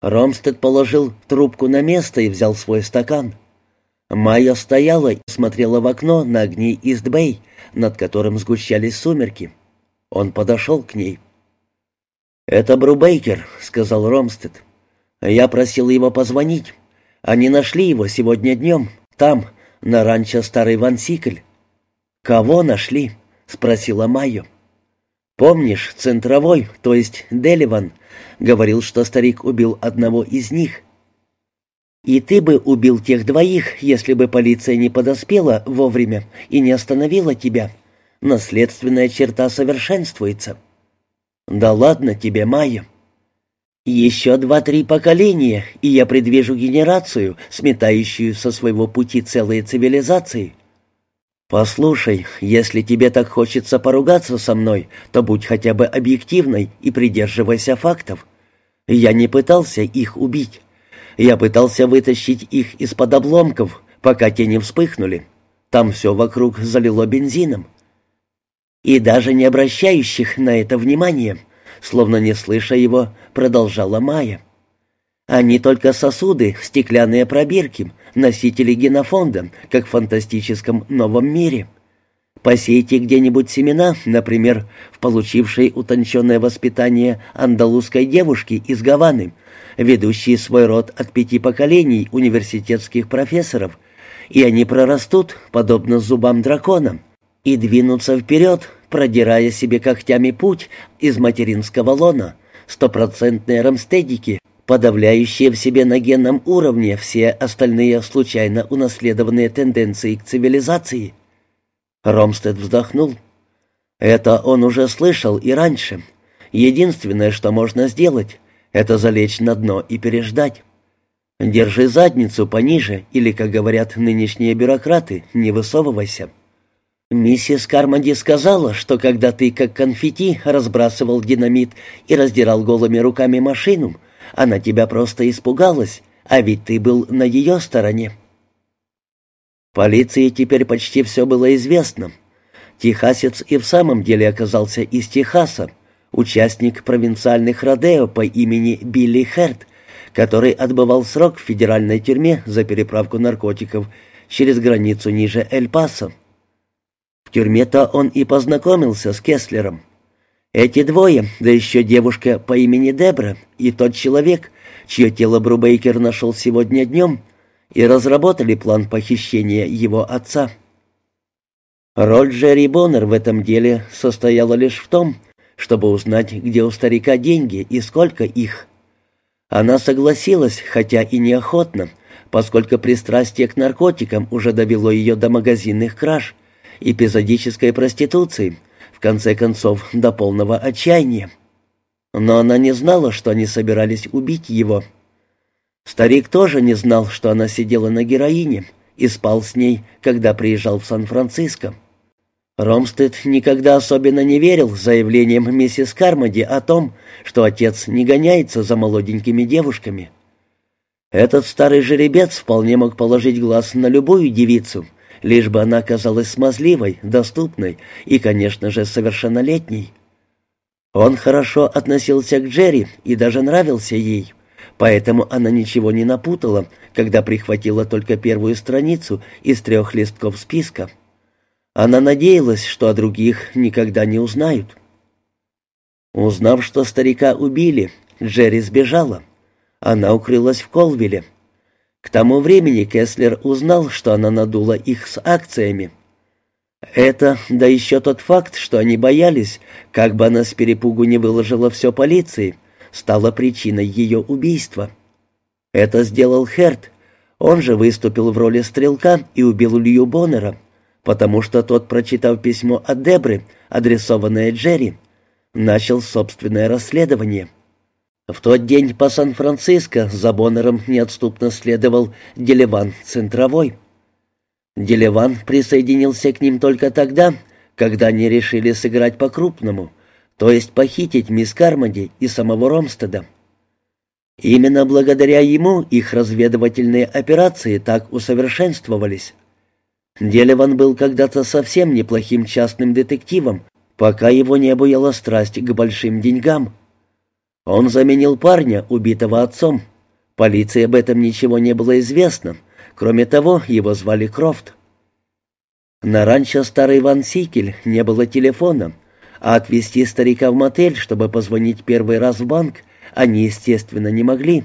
Ромстед положил трубку на место и взял свой стакан. Майя стояла и смотрела в окно на огни Истбэй, над которым сгущались сумерки. Он подошел к ней. «Это Брубейкер», — сказал Ромстед. «Я просил его позвонить. Они нашли его сегодня днем, там, на ранчо Старый Вансикль». «Кого нашли?» — спросила Майю. «Помнишь, центровой, то есть Деливан, говорил, что старик убил одного из них?» «И ты бы убил тех двоих, если бы полиция не подоспела вовремя и не остановила тебя. Наследственная черта совершенствуется». «Да ладно тебе, Майя». «Еще два-три поколения, и я предвижу генерацию, сметающую со своего пути целые цивилизации». «Послушай, если тебе так хочется поругаться со мной, то будь хотя бы объективной и придерживайся фактов. Я не пытался их убить. Я пытался вытащить их из-под обломков, пока те не вспыхнули. Там все вокруг залило бензином. И даже не обращающих на это внимания, словно не слыша его, продолжала Майя. Они только сосуды, стеклянные пробирки, носители генофонда, как в фантастическом новом мире. Посейте где-нибудь семена, например, в получившей утонченное воспитание андалузской девушки из Гаваны, ведущей свой род от пяти поколений университетских профессоров, и они прорастут, подобно зубам дракона, и двинутся вперед, продирая себе когтями путь из материнского лона, стопроцентные рамстедики, подавляющие в себе на генном уровне все остальные случайно унаследованные тенденции к цивилизации. Ромстед вздохнул. Это он уже слышал и раньше. Единственное, что можно сделать, это залечь на дно и переждать. Держи задницу пониже, или, как говорят нынешние бюрократы, не высовывайся. Миссис Кармоди сказала, что когда ты, как конфетти, разбрасывал динамит и раздирал голыми руками машину, она тебя просто испугалась, а ведь ты был на ее стороне. Полиции теперь почти все было известно. Техасец и в самом деле оказался из Техаса, участник провинциальных родео по имени Билли Херт, который отбывал срок в федеральной тюрьме за переправку наркотиков через границу ниже Эль-Пасо. В тюрьме-то он и познакомился с Кеслером. Эти двое, да еще девушка по имени Дебра и тот человек, чье тело Брубейкер нашел сегодня днем, и разработали план похищения его отца. Роль Джерри Боннер в этом деле состояла лишь в том, чтобы узнать, где у старика деньги и сколько их. Она согласилась, хотя и неохотно, поскольку пристрастие к наркотикам уже довело ее до магазинных краж, эпизодической проституции, в конце концов, до полного отчаяния. Но она не знала, что они собирались убить его. Старик тоже не знал, что она сидела на героине и спал с ней, когда приезжал в Сан-Франциско. Ромстед никогда особенно не верил заявлениям миссис Кармоди о том, что отец не гоняется за молоденькими девушками. Этот старый жеребец вполне мог положить глаз на любую девицу — лишь бы она казалась смазливой, доступной и, конечно же, совершеннолетней. Он хорошо относился к Джерри и даже нравился ей, поэтому она ничего не напутала, когда прихватила только первую страницу из трех листков списка. Она надеялась, что о других никогда не узнают. Узнав, что старика убили, Джерри сбежала. Она укрылась в Колвилле. К тому времени Кеслер узнал, что она надула их с акциями. Это, да еще тот факт, что они боялись, как бы она с перепугу не выложила все полиции, стало причиной ее убийства. Это сделал Херт. Он же выступил в роли стрелка и убил Лью Боннера, потому что тот, прочитав письмо от Дебры, адресованное Джерри, начал собственное расследование. В тот день по Сан-Франциско за Боннером неотступно следовал Делеван Центровой. Делеван присоединился к ним только тогда, когда они решили сыграть по-крупному, то есть похитить мисс Кармоди и самого Ромстеда. Именно благодаря ему их разведывательные операции так усовершенствовались. Делеван был когда-то совсем неплохим частным детективом, пока его не обуяла страсть к большим деньгам. Он заменил парня, убитого отцом. Полиции об этом ничего не было известно. Кроме того, его звали Крофт. На ранчо Старый Ван Сикель не было телефона, а отвезти старика в мотель, чтобы позвонить первый раз в банк, они, естественно, не могли.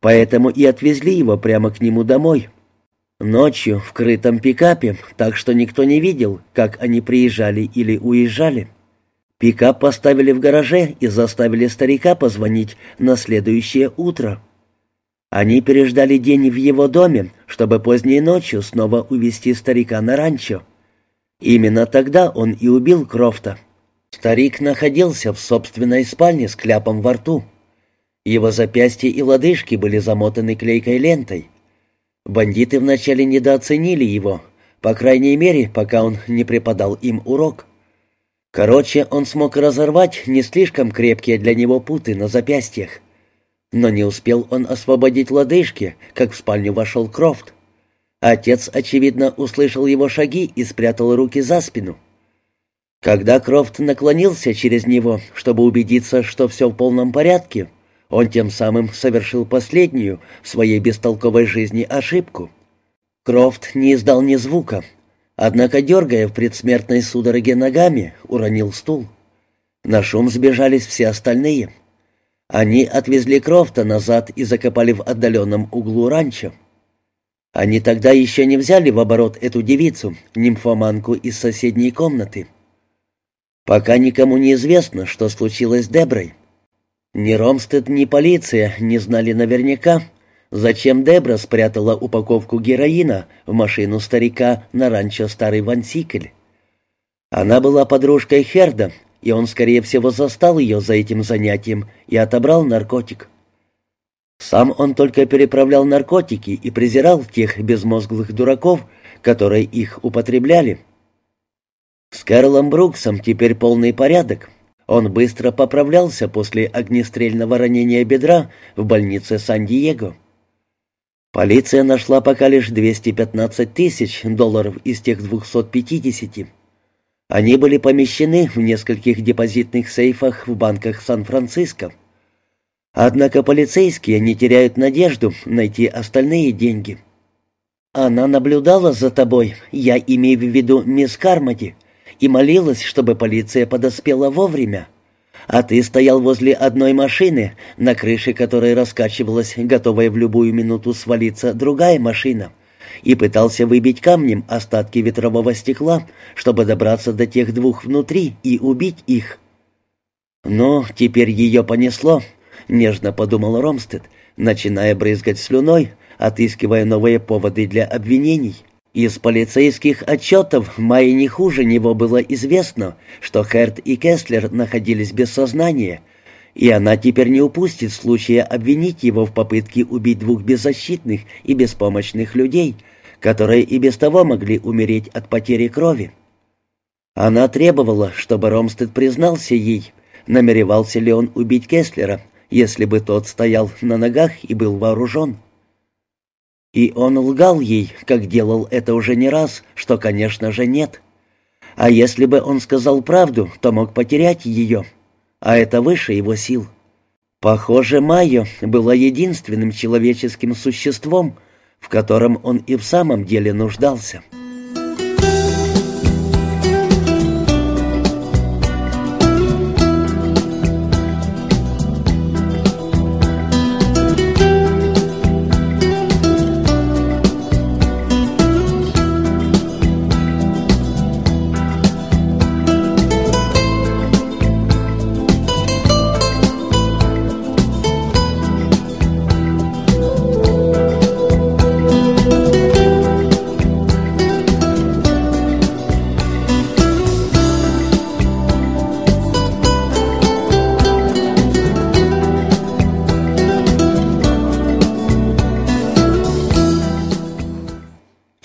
Поэтому и отвезли его прямо к нему домой. Ночью в крытом пикапе, так что никто не видел, как они приезжали или уезжали. Пикап поставили в гараже и заставили старика позвонить на следующее утро. Они переждали день в его доме, чтобы поздней ночью снова увезти старика на ранчо. Именно тогда он и убил Крофта. Старик находился в собственной спальне с кляпом во рту. Его запястья и лодыжки были замотаны клейкой лентой. Бандиты вначале недооценили его, по крайней мере, пока он не преподал им урок. Короче, он смог разорвать не слишком крепкие для него путы на запястьях. Но не успел он освободить лодыжки, как в спальню вошел Крофт. Отец, очевидно, услышал его шаги и спрятал руки за спину. Когда Крофт наклонился через него, чтобы убедиться, что все в полном порядке, он тем самым совершил последнюю в своей бестолковой жизни ошибку. Крофт не издал ни звука, однако, дергая в предсмертной судороге ногами, уронил стул. На шум сбежались все остальные. Они отвезли Крофта назад и закопали в отдаленном углу ранчо. Они тогда еще не взяли в оборот эту девицу, нимфоманку из соседней комнаты. Пока никому не известно, что случилось с Деброй. Ни Ромстед, ни полиция не знали наверняка, зачем Дебра спрятала упаковку героина в машину старика на ранчо Старый Вансикль. Она была подружкой Херда, и он, скорее всего, застал ее за этим занятием и отобрал наркотик. Сам он только переправлял наркотики и презирал тех безмозглых дураков, которые их употребляли. С Карлом Бруксом теперь полный порядок. Он быстро поправлялся после огнестрельного ранения бедра в больнице Сан-Диего. Полиция нашла пока лишь 215 тысяч долларов из тех 250. Они были помещены в нескольких депозитных сейфах в банках Сан-Франциско. Однако полицейские не теряют надежду найти остальные деньги. «Она наблюдала за тобой, я имею в виду мисс Кармоди», и молилась, чтобы полиция подоспела вовремя. А ты стоял возле одной машины, на крыше которой раскачивалась, готовая в любую минуту свалиться, другая машина, и пытался выбить камнем остатки ветрового стекла, чтобы добраться до тех двух внутри и убить их. «Ну, теперь ее понесло», — нежно подумал Ромстед, начиная брызгать слюной, отыскивая новые поводы для обвинений. Из полицейских отчетов Майе не хуже него было известно, что Херт и Кесслер находились без сознания, и она теперь не упустит случая обвинить его в попытке убить двух беззащитных и беспомощных людей, которые и без того могли умереть от потери крови. Она требовала, чтобы Ромстед признался ей, намеревался ли он убить Кесслера, если бы тот стоял на ногах и был вооружен. И он лгал ей, как делал это уже не раз, что, конечно же, нет. А если бы он сказал правду, то мог потерять ее, а это выше его сил. Похоже, Майо была единственным человеческим существом, в котором он и в самом деле нуждался.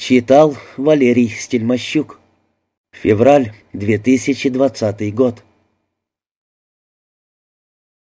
Читал Валерий Стельмощук. Февраль 2020 год.